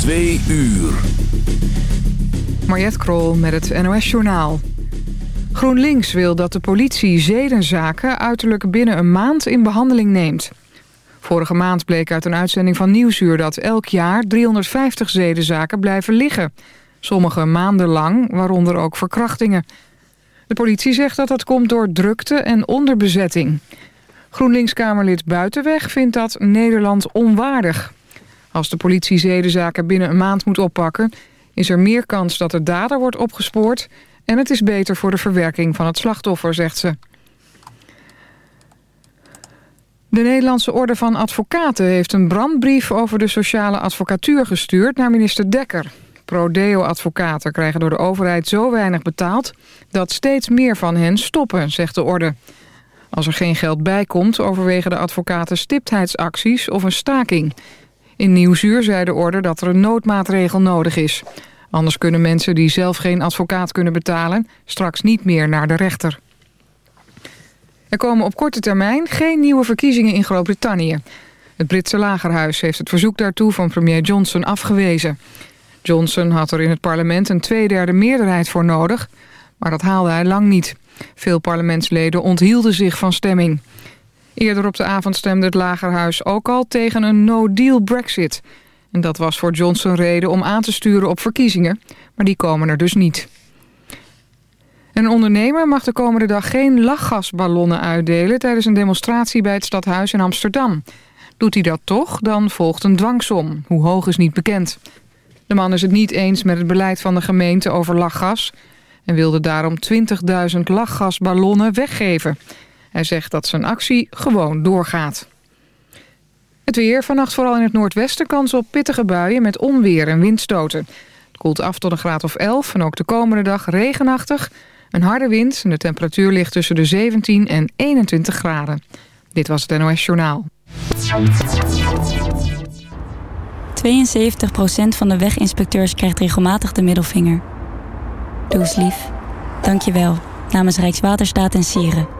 Twee uur. Mariette Krol met het NOS Journaal. GroenLinks wil dat de politie zedenzaken uiterlijk binnen een maand in behandeling neemt. Vorige maand bleek uit een uitzending van Nieuwsuur dat elk jaar 350 zedenzaken blijven liggen. Sommige maandenlang, waaronder ook verkrachtingen. De politie zegt dat dat komt door drukte en onderbezetting. GroenLinks-Kamerlid Buitenweg vindt dat Nederland onwaardig. Als de politie zedenzaken binnen een maand moet oppakken... is er meer kans dat de dader wordt opgespoord... en het is beter voor de verwerking van het slachtoffer, zegt ze. De Nederlandse Orde van Advocaten heeft een brandbrief over de sociale advocatuur gestuurd naar minister Dekker. Prodeo-advocaten krijgen door de overheid zo weinig betaald dat steeds meer van hen stoppen, zegt de orde. Als er geen geld bij komt, overwegen de advocaten stiptheidsacties of een staking. In Nieuwsuur zei de orde dat er een noodmaatregel nodig is. Anders kunnen mensen die zelf geen advocaat kunnen betalen... straks niet meer naar de rechter. Er komen op korte termijn geen nieuwe verkiezingen in Groot-Brittannië. Het Britse lagerhuis heeft het verzoek daartoe van premier Johnson afgewezen. Johnson had er in het parlement een tweederde meerderheid voor nodig... maar dat haalde hij lang niet. Veel parlementsleden onthielden zich van stemming. Eerder op de avond stemde het Lagerhuis ook al tegen een no-deal brexit. En dat was voor Johnson reden om aan te sturen op verkiezingen. Maar die komen er dus niet. Een ondernemer mag de komende dag geen lachgasballonnen uitdelen... tijdens een demonstratie bij het stadhuis in Amsterdam. Doet hij dat toch, dan volgt een dwangsom. Hoe hoog is niet bekend. De man is het niet eens met het beleid van de gemeente over lachgas... en wilde daarom 20.000 lachgasballonnen weggeven... Hij zegt dat zijn actie gewoon doorgaat. Het weer. Vannacht vooral in het noordwesten kans op pittige buien met onweer en windstoten. Het koelt af tot een graad of 11 en ook de komende dag regenachtig. Een harde wind en de temperatuur ligt tussen de 17 en 21 graden. Dit was het NOS Journaal. 72% van de weginspecteurs krijgt regelmatig de middelvinger. Doe eens lief. Dank je wel. Namens Rijkswaterstaat en Sieren.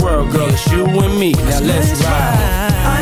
world, girl, it's you and me. Now let's ride.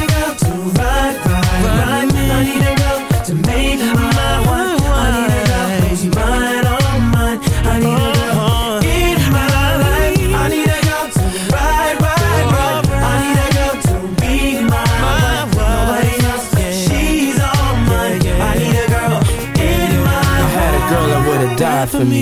ride, ride, ride me. I need a girl to make my. I need a girl who's mine. I need a girl in my life. I need a girl to ride, ride, ride. I need a girl to be my one. Nobody else, she's mine. I need a girl in my life. I had a girl would've died for me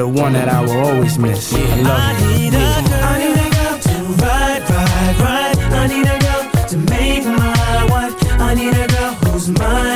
the one that I will always miss. I love you. I need a, I need a girl to ride, ride, ride. I need a girl to make my wife. I need a girl who's mine,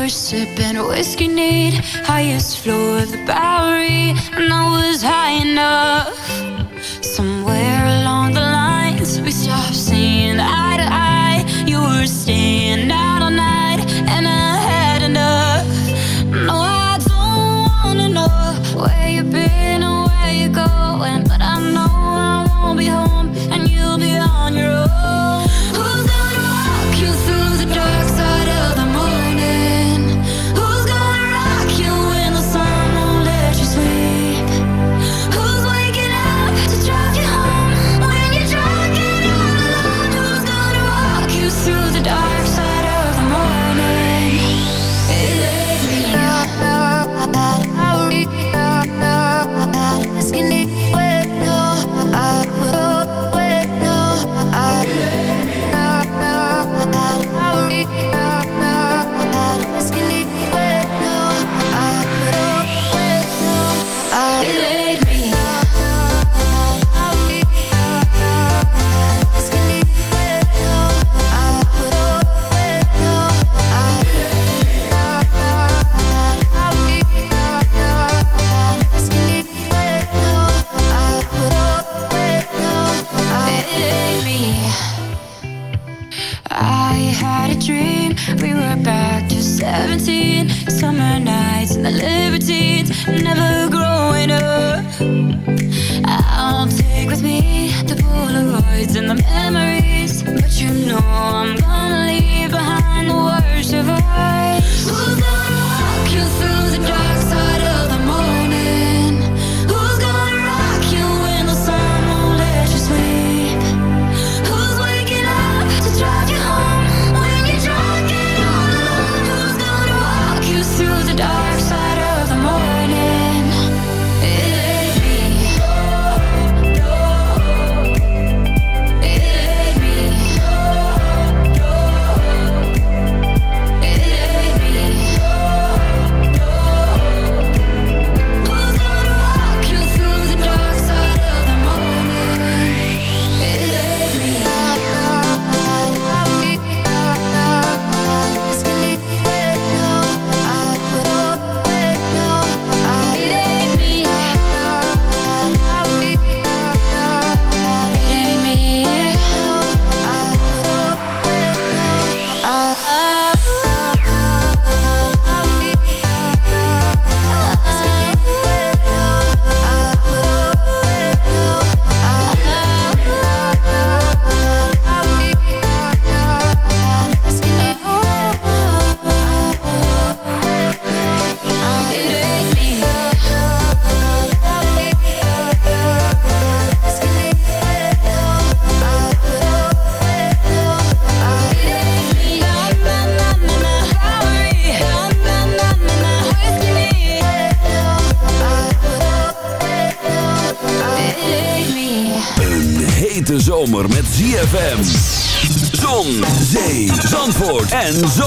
worship and whiskey need highest floor of the back. So.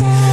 say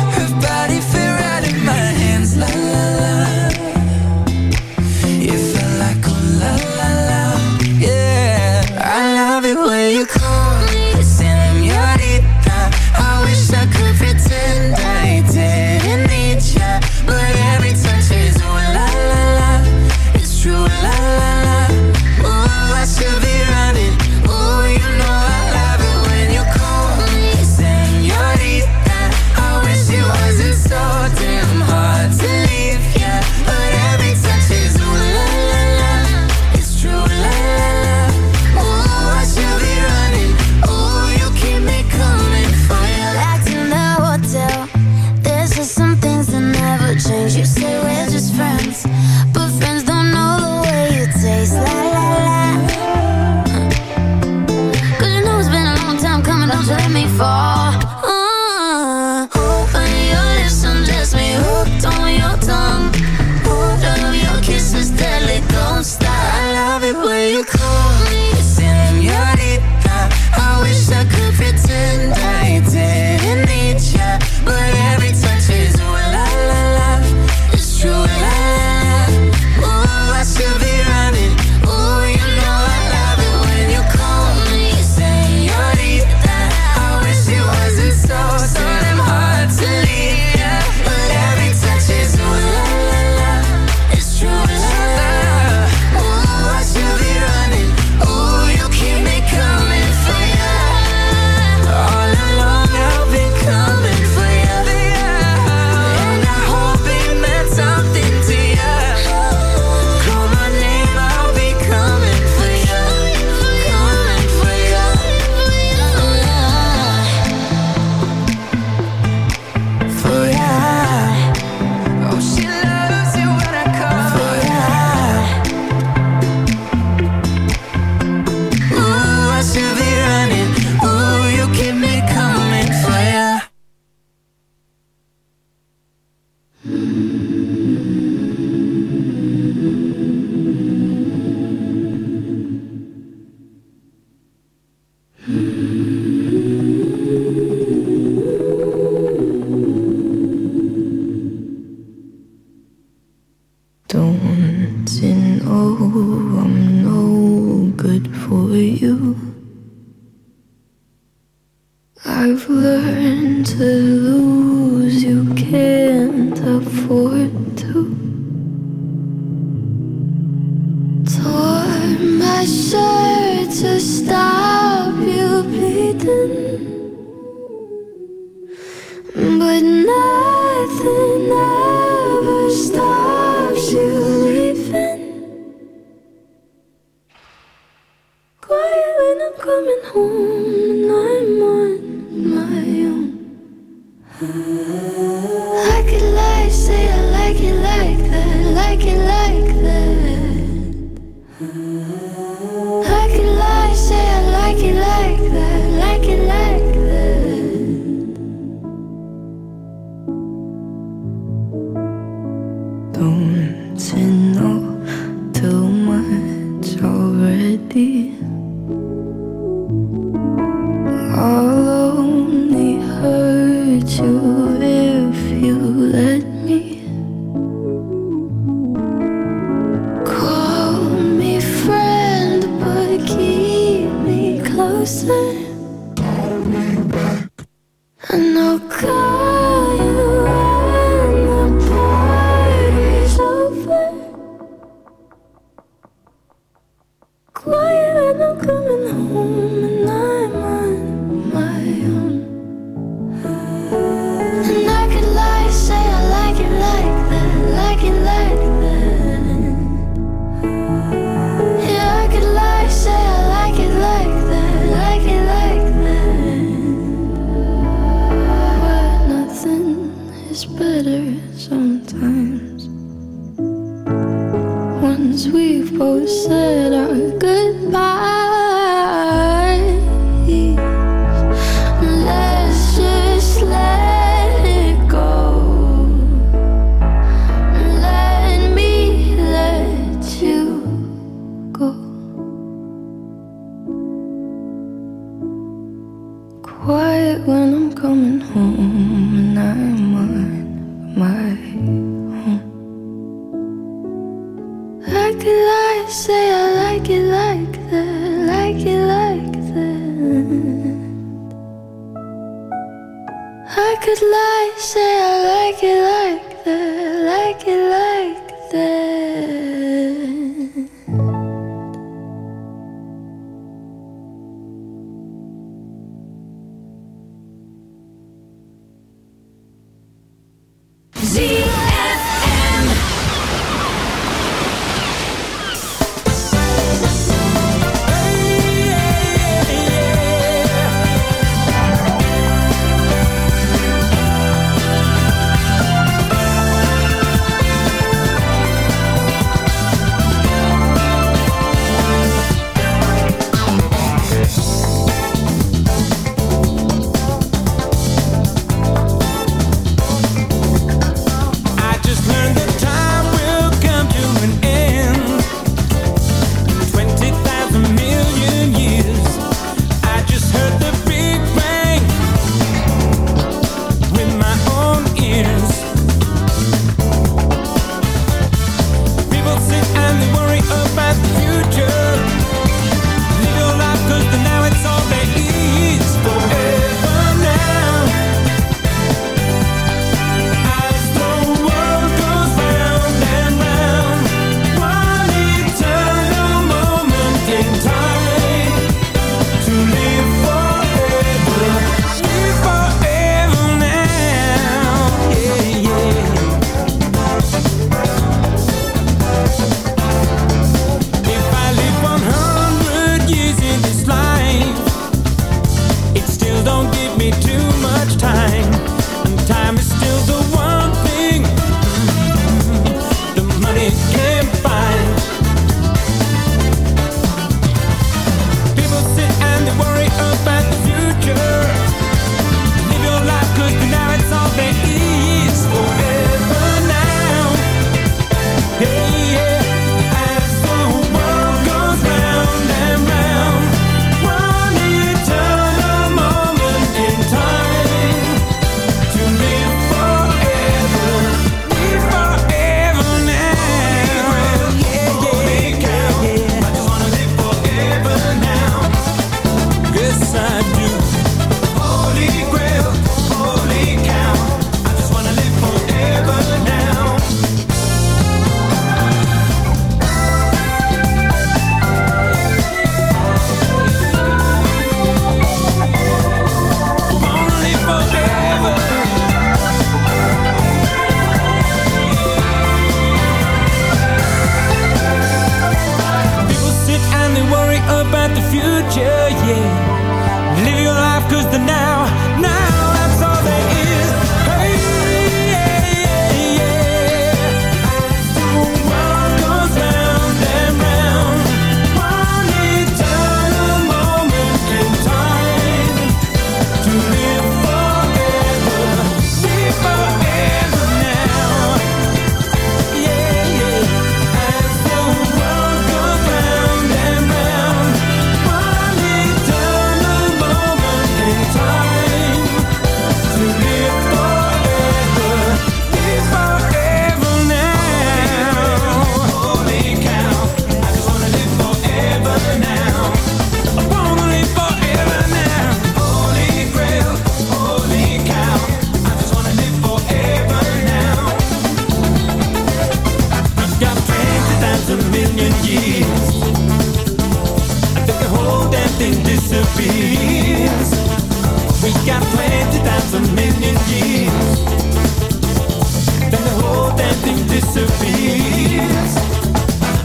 disappears.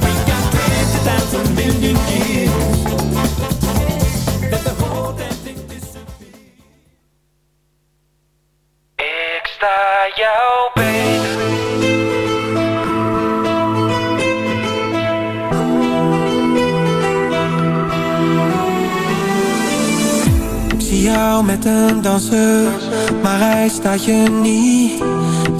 We got plenty times a million years. Ik sta jou beter. Ik zie jou met een danser, maar hij staat je niet.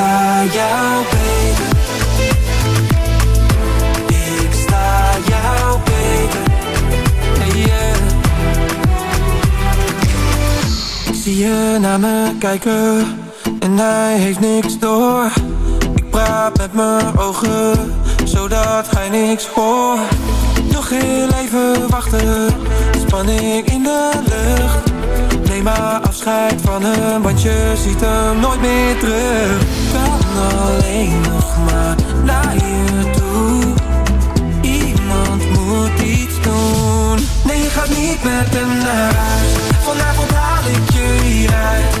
Sta jou. Ik sta jou yeah. Zie je naar me kijken en hij heeft niks door. Ik praat met mijn ogen, zodat hij niks hoort. Nog heel even wachten, spanning in de lucht. Neem maar afscheid van hem, want je ziet hem nooit meer terug. Alleen nog maar naar je toe. Iemand moet iets doen. Nee, je gaat niet met hem naar huis. Vanavond haal ik je hieruit.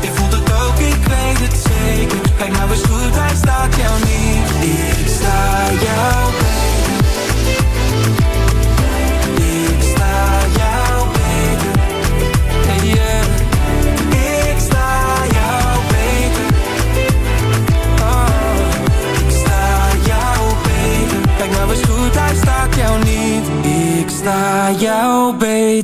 Je voelt het ook, ik weet het zeker. Kijk nou eens goed, hij staat jou niet. Ik sta jou beter. Ik sta jou beter. Hey, yeah. Ik sta jou beter. Oh, ik sta jou beter. Kijk nou eens goed, hij staat jou niet. Ik sta jou beter.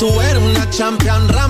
Tú eres una champion, ram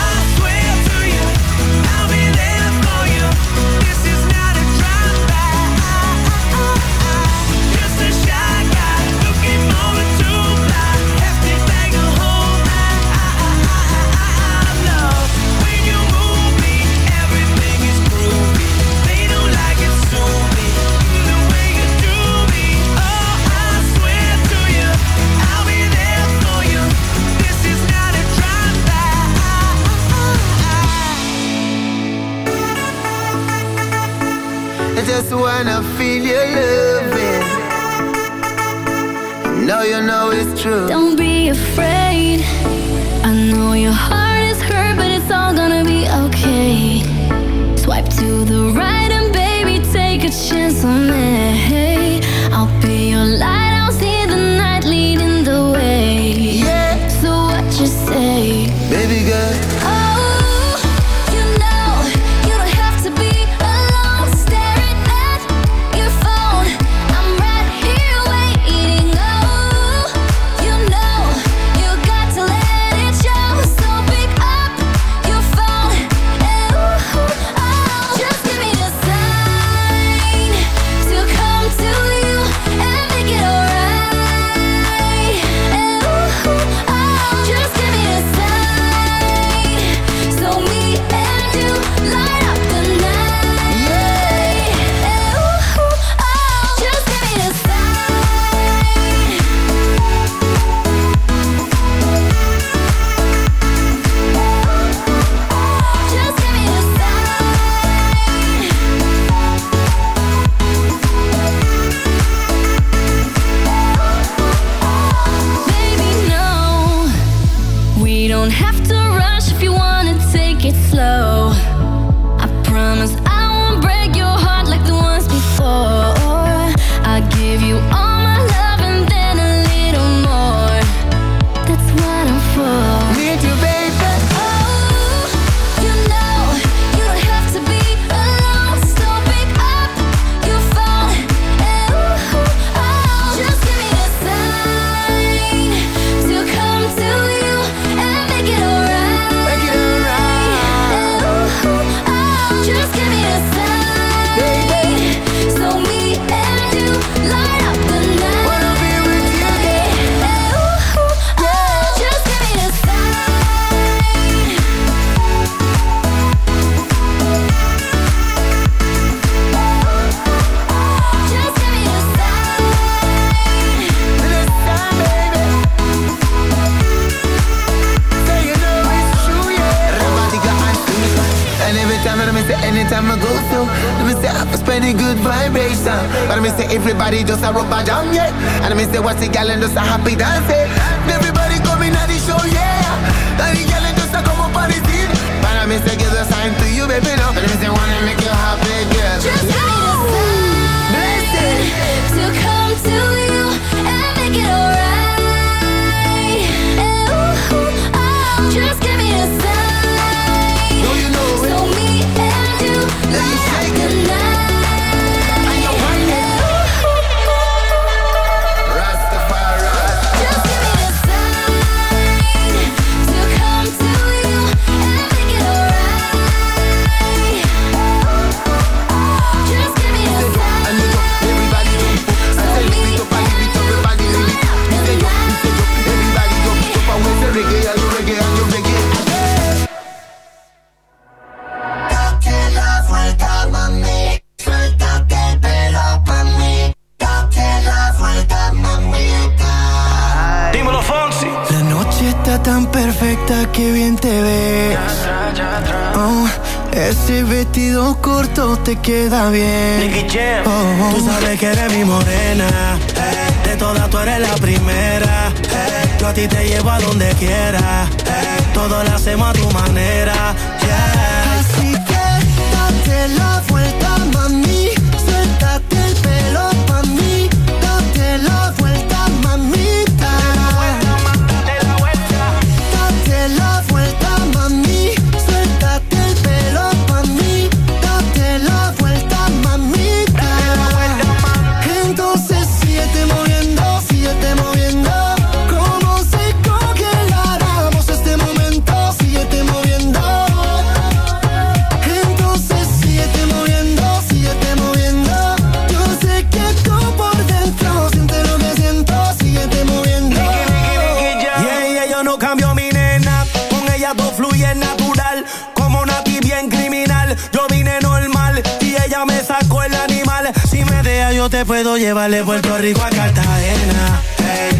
cambió mi nena. Con ella todo fluye natural. Como Nati, bien criminal. Yo vine normal y ella me sacó el animal. Si me deja, yo te puedo llevar de Puerto Rico a Cartagena.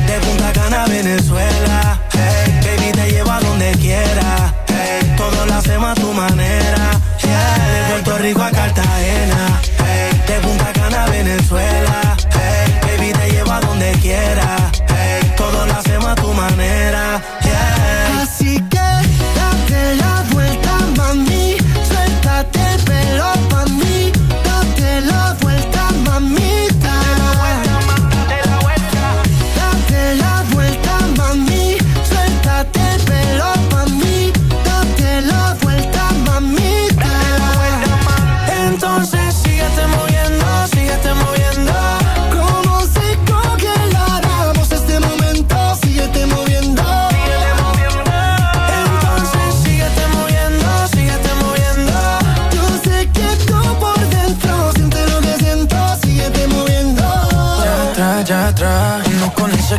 De Punta Cana a Venezuela. Baby, te llevo a donde quiera. Hey, todo lo hacemos a tu manera. De Puerto Rico a Cartagena. De Punta Cana a Venezuela. Hey, baby, te llevo a donde quiera. Hey, todo lo hacemos a tu manera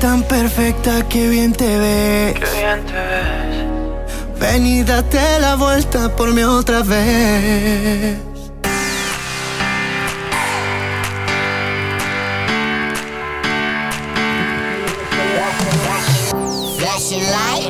tan perfecta que bien te ves. Qué bien te ves. Ven y date la vuelta por mí otra vez. Flashing light.